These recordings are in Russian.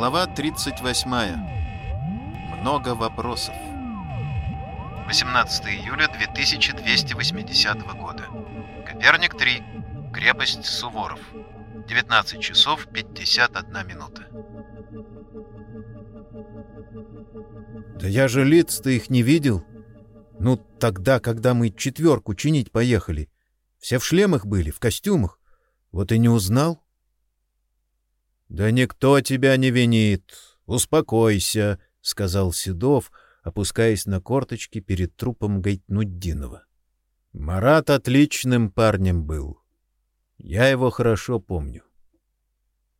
Глава 38. Много вопросов. 18 июля 2280 года. Коперник 3. Крепость Суворов. 19 часов 51 минута. Да я же лиц-то их не видел. Ну, тогда, когда мы четверку чинить поехали. Все в шлемах были, в костюмах. Вот и не узнал. Да никто тебя не винит. Успокойся, — сказал Седов, опускаясь на корточки перед трупом Гайтнуддинова. Марат отличным парнем был. Я его хорошо помню.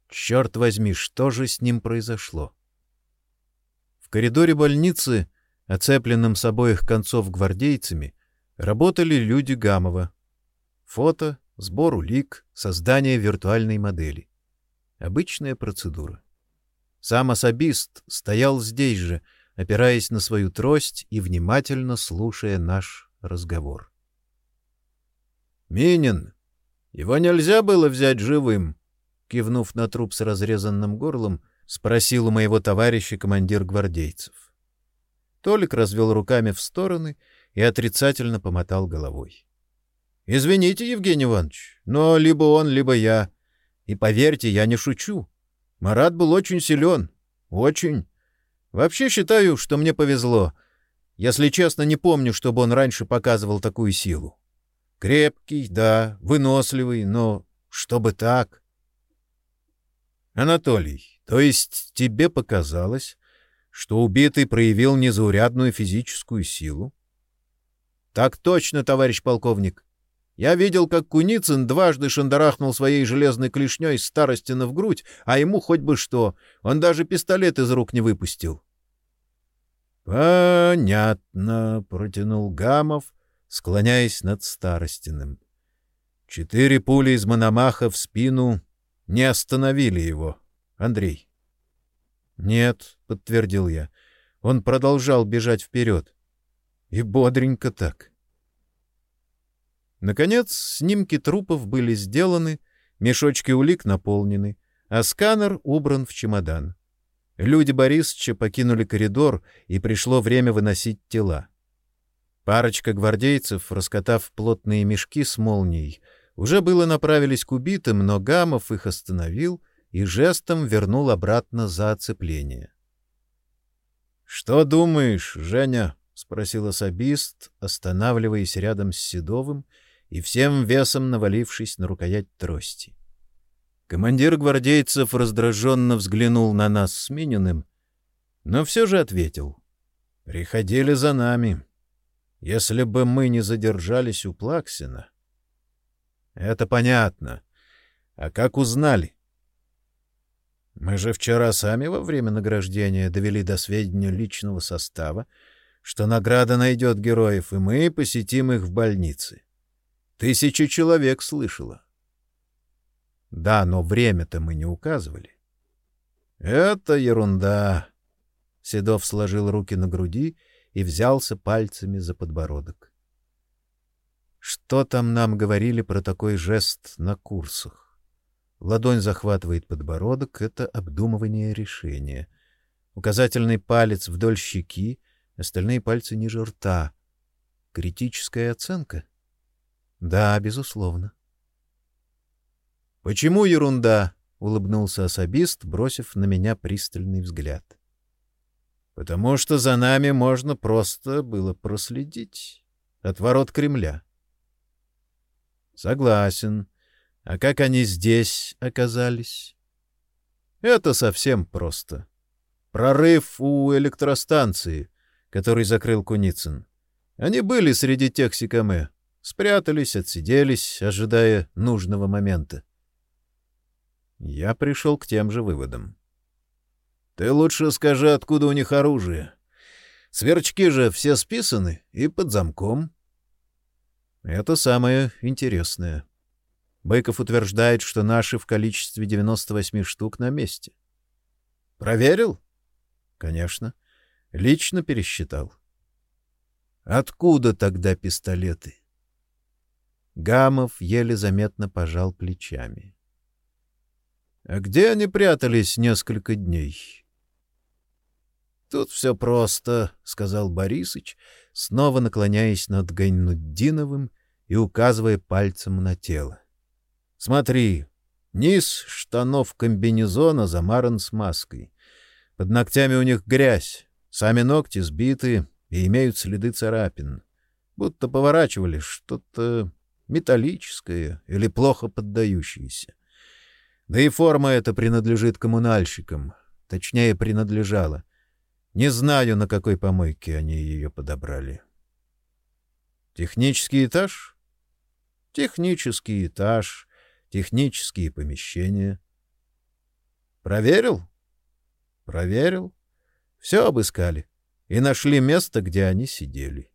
Черт возьми, что же с ним произошло? В коридоре больницы оцепленным с обоих концов гвардейцами, работали люди Гамова. Фото, сбор улик, создание виртуальной модели. Обычная процедура. Сам особист стоял здесь же, опираясь на свою трость и внимательно слушая наш разговор. «Минин, его нельзя было взять живым?» Кивнув на труп с разрезанным горлом, спросил у моего товарища командир гвардейцев. Толик развел руками в стороны и отрицательно помотал головой. — Извините, Евгений Иванович, но либо он, либо я. И поверьте, я не шучу. Марат был очень силен. Очень. Вообще считаю, что мне повезло. Если честно, не помню, чтобы он раньше показывал такую силу. Крепкий, да, выносливый, но чтобы так. Анатолий, то есть тебе показалось, что убитый проявил незаурядную физическую силу? — Так точно, товарищ полковник. Я видел, как Куницын дважды шандарахнул своей железной клешней Старостина в грудь, а ему хоть бы что. Он даже пистолет из рук не выпустил. — Понятно, — протянул Гамов, склоняясь над Старостиным. Четыре пули из Мономаха в спину не остановили его. Андрей. «Нет», — подтвердил я. Он продолжал бежать вперед. И бодренько так. Наконец, снимки трупов были сделаны, мешочки улик наполнены, а сканер убран в чемодан. Люди Борисовича покинули коридор, и пришло время выносить тела. Парочка гвардейцев, раскатав плотные мешки с молнией, уже было направились к убитым, но Гамов их остановил и жестом вернул обратно за оцепление. — Что думаешь, Женя? — спросил особист, останавливаясь рядом с Седовым и всем весом навалившись на рукоять трости. Командир гвардейцев раздраженно взглянул на нас с Мининым, но все же ответил. — Приходили за нами. Если бы мы не задержались у Плаксина... — Это понятно. А как узнали? Мы же вчера сами во время награждения довели до сведения личного состава, что награда найдет героев, и мы посетим их в больнице. Тысячи человек слышало. Да, но время-то мы не указывали. Это ерунда. Седов сложил руки на груди и взялся пальцами за подбородок. Что там нам говорили про такой жест на курсах? Ладонь захватывает подбородок — это обдумывание решения. Указательный палец вдоль щеки, остальные пальцы ниже рта. Критическая оценка? Да, безусловно. «Почему ерунда?» — улыбнулся особист, бросив на меня пристальный взгляд. «Потому что за нами можно просто было проследить. От ворот Кремля». «Согласен. А как они здесь оказались? Это совсем просто. Прорыв у электростанции, который закрыл Куницын. Они были среди тех Сикаме, спрятались, отсиделись, ожидая нужного момента. Я пришел к тем же выводам. Ты лучше скажи, откуда у них оружие. Сверчки же все списаны и под замком. Это самое интересное. Быков утверждает, что наши в количестве 98 штук на месте. Проверил? Конечно. Лично пересчитал. Откуда тогда пистолеты? Гамов еле заметно пожал плечами. А где они прятались несколько дней? Тут все просто, сказал Борисыч, снова наклоняясь над Гайнуддиновым и указывая пальцем на тело. Смотри, низ штанов комбинезона замаран смазкой. Под ногтями у них грязь, сами ногти сбиты и имеют следы царапин. Будто поворачивали что-то металлическое или плохо поддающееся. Да и форма эта принадлежит коммунальщикам, точнее, принадлежала. Не знаю, на какой помойке они ее подобрали. Технический этаж? Технический этаж, технические помещения. Проверил? Проверил. Все обыскали и нашли место, где они сидели.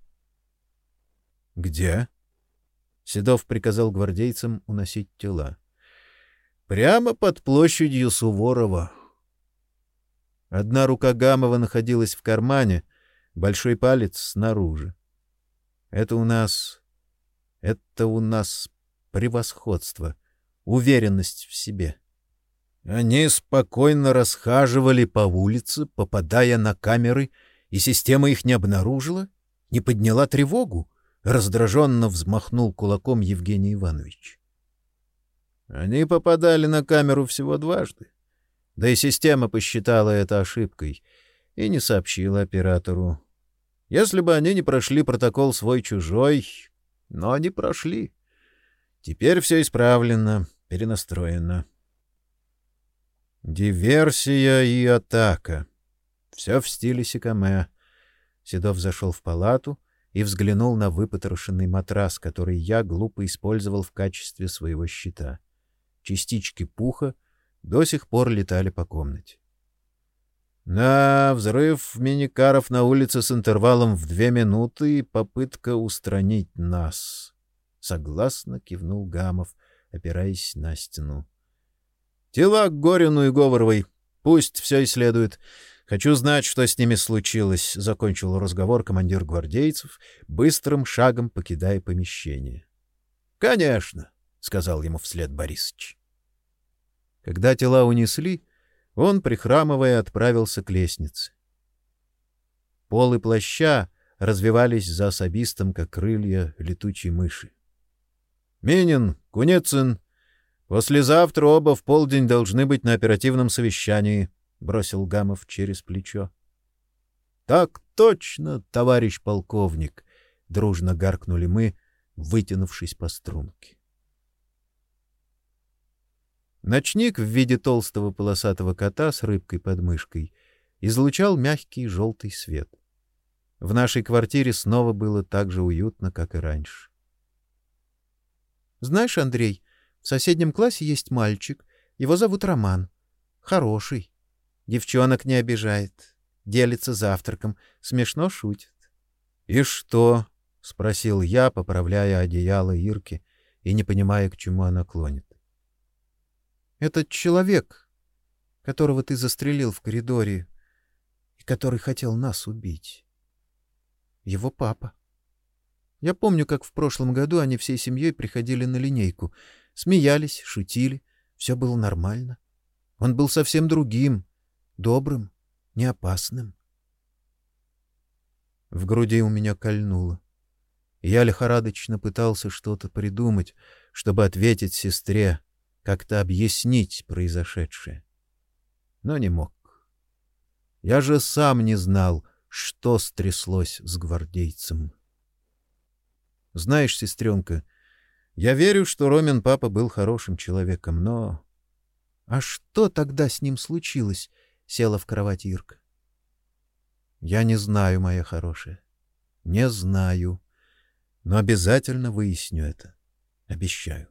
Где? Седов приказал гвардейцам уносить тела. Прямо под площадью Суворова. Одна рука Гамова находилась в кармане, большой палец снаружи. Это у нас... Это у нас превосходство, уверенность в себе. Они спокойно расхаживали по улице, попадая на камеры, и система их не обнаружила, не подняла тревогу. Раздраженно взмахнул кулаком Евгений Иванович. Они попадали на камеру всего дважды. Да и система посчитала это ошибкой и не сообщила оператору. Если бы они не прошли протокол свой-чужой, но они прошли. Теперь все исправлено, перенастроено. Диверсия и атака. Все в стиле Сикаме. Седов зашел в палату и взглянул на выпотрошенный матрас, который я глупо использовал в качестве своего щита. Частички пуха до сих пор летали по комнате. На взрыв миникаров на улице с интервалом в две минуты и попытка устранить нас. Согласно кивнул Гамов, опираясь на стену. Тела к Горину и Говоровой. Пусть все исследуют. Хочу знать, что с ними случилось, — закончил разговор командир гвардейцев, быстрым шагом покидая помещение. — Конечно, — сказал ему вслед Борисыч. Когда тела унесли, он, прихрамывая, отправился к лестнице. Полы плаща развивались за особистом, как крылья летучей мыши. — Минин, Кунецин, послезавтра оба в полдень должны быть на оперативном совещании, — бросил Гамов через плечо. — Так точно, товарищ полковник! — дружно гаркнули мы, вытянувшись по струнке. Ночник в виде толстого полосатого кота с рыбкой под мышкой излучал мягкий желтый свет. В нашей квартире снова было так же уютно, как и раньше. Знаешь, Андрей, в соседнем классе есть мальчик, его зовут Роман. Хороший. Девчонок не обижает. Делится завтраком. Смешно шутит. — И что? — спросил я, поправляя одеяло Ирки и не понимая, к чему она клонит. — Этот человек, которого ты застрелил в коридоре и который хотел нас убить. Его папа. Я помню, как в прошлом году они всей семьей приходили на линейку. Смеялись, шутили. Все было нормально. Он был совсем другим, добрым, не опасным. В груди у меня кольнуло. Я лихорадочно пытался что-то придумать, чтобы ответить сестре, как-то объяснить произошедшее. Но не мог. Я же сам не знал, что стряслось с гвардейцем. Знаешь, сестренка, я верю, что Ромин папа был хорошим человеком, но... А что тогда с ним случилось? — села в кровать Ирка. «Я не знаю, моя хорошая. Не знаю. Но обязательно выясню это. Обещаю».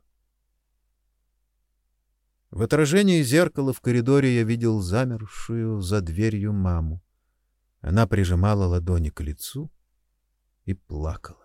В отражении зеркала в коридоре я видел замершую за дверью маму. Она прижимала ладони к лицу и плакала.